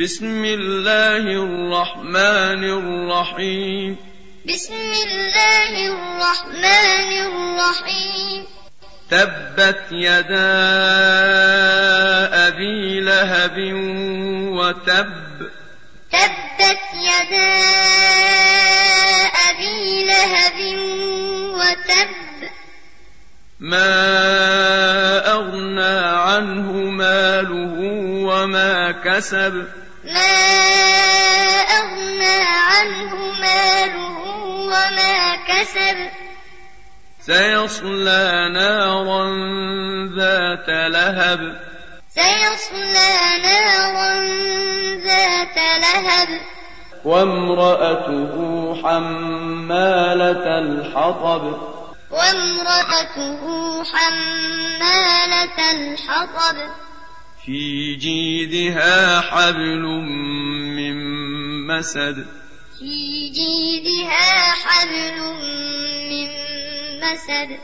بسم الله الرحمن الرحيم. بسم الله الرحمن الرحيم. تبت يدا أبي لهب وتب. تبت يدا أبي لهب وتب. ما أغنى عنه ماله وما كسب. ما أغنى عنه ماله وما كسب. سيصلى نارا ذات لهب. سيصلى نارا ذات لهب. وامرأته حمالة الحطب. وامرأته حمالة الحطب. في جيدها حبل من مسد. في جيدها حبل من مسد.